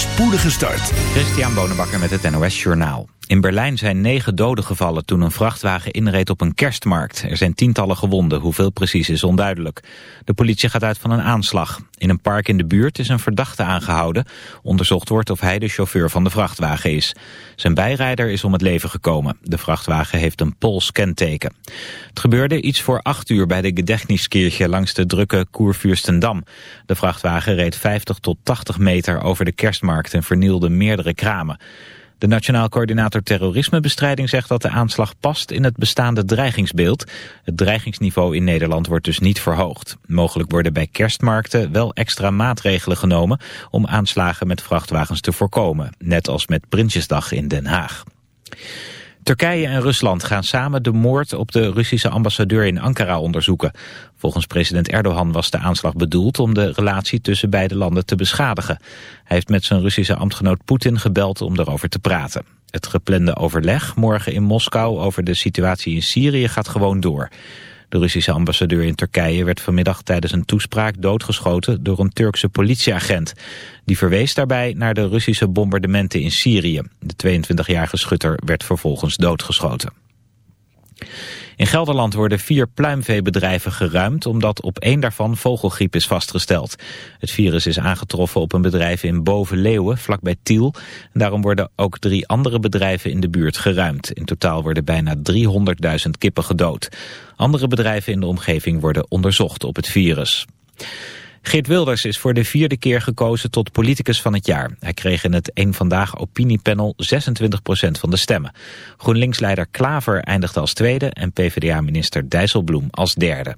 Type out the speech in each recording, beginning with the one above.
spoedige start. Christian Bonenbakker met het NOS Journaal. In Berlijn zijn negen doden gevallen toen een vrachtwagen inreed op een kerstmarkt. Er zijn tientallen gewonden, hoeveel precies is onduidelijk. De politie gaat uit van een aanslag. In een park in de buurt is een verdachte aangehouden. Onderzocht wordt of hij de chauffeur van de vrachtwagen is. Zijn bijrijder is om het leven gekomen. De vrachtwagen heeft een Pools kenteken. Het gebeurde iets voor acht uur bij de Gedächtniskirche langs de drukke Koervuurstendam. De vrachtwagen reed 50 tot 80 meter over de kerstmarkt en vernielde meerdere kramen. De Nationaal Coördinator Terrorismebestrijding zegt dat de aanslag past in het bestaande dreigingsbeeld. Het dreigingsniveau in Nederland wordt dus niet verhoogd. Mogelijk worden bij kerstmarkten wel extra maatregelen genomen om aanslagen met vrachtwagens te voorkomen. Net als met Prinsjesdag in Den Haag. Turkije en Rusland gaan samen de moord op de Russische ambassadeur in Ankara onderzoeken. Volgens president Erdogan was de aanslag bedoeld om de relatie tussen beide landen te beschadigen. Hij heeft met zijn Russische ambtgenoot Poetin gebeld om daarover te praten. Het geplande overleg morgen in Moskou over de situatie in Syrië gaat gewoon door. De Russische ambassadeur in Turkije werd vanmiddag tijdens een toespraak doodgeschoten door een Turkse politieagent. Die verwees daarbij naar de Russische bombardementen in Syrië. De 22-jarige schutter werd vervolgens doodgeschoten. In Gelderland worden vier pluimveebedrijven geruimd omdat op één daarvan vogelgriep is vastgesteld. Het virus is aangetroffen op een bedrijf in Bovenleeuwen, vlakbij Tiel. Daarom worden ook drie andere bedrijven in de buurt geruimd. In totaal worden bijna 300.000 kippen gedood. Andere bedrijven in de omgeving worden onderzocht op het virus. Geert Wilders is voor de vierde keer gekozen tot politicus van het jaar. Hij kreeg in het Eén Vandaag opiniepanel 26% van de stemmen. GroenLinks-leider Klaver eindigde als tweede en PvdA-minister Dijsselbloem als derde.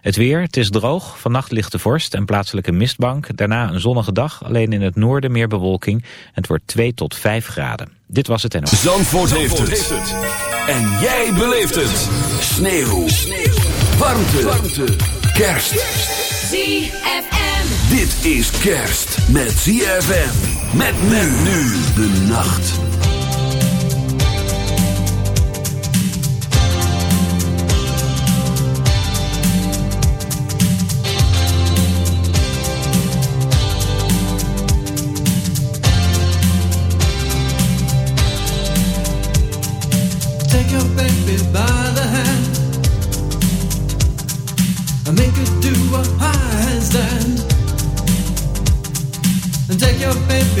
Het weer, het is droog, vannacht ligt de vorst en plaatselijke mistbank. Daarna een zonnige dag, alleen in het noorden meer bewolking. Het wordt 2 tot 5 graden. Dit was het en Zandvoort, heeft, het. En jij beleeft het. Sneeuw. Sneeuw. Warmte. Warmte. Kerst. ZFM. Dit is kerst met ZFM. Met men nu de nacht. Take your baby by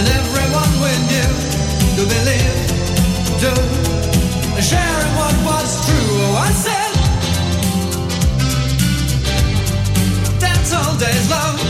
And everyone we knew to believe, do, sharing what was true. Oh, I said, that's all days long.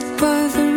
Sat by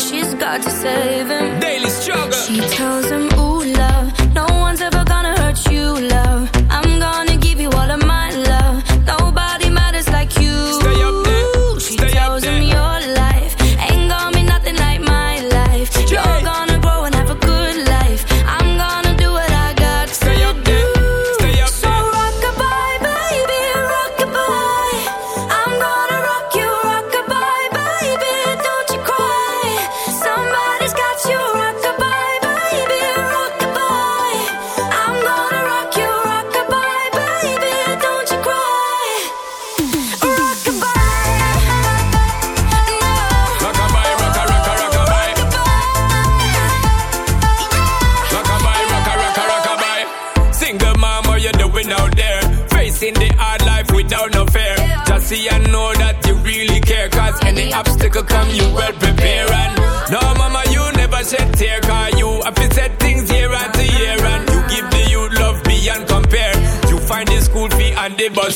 she's got to save him. Daily struggle. She tells him, Ooh, love, no one's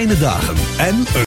fijne dagen.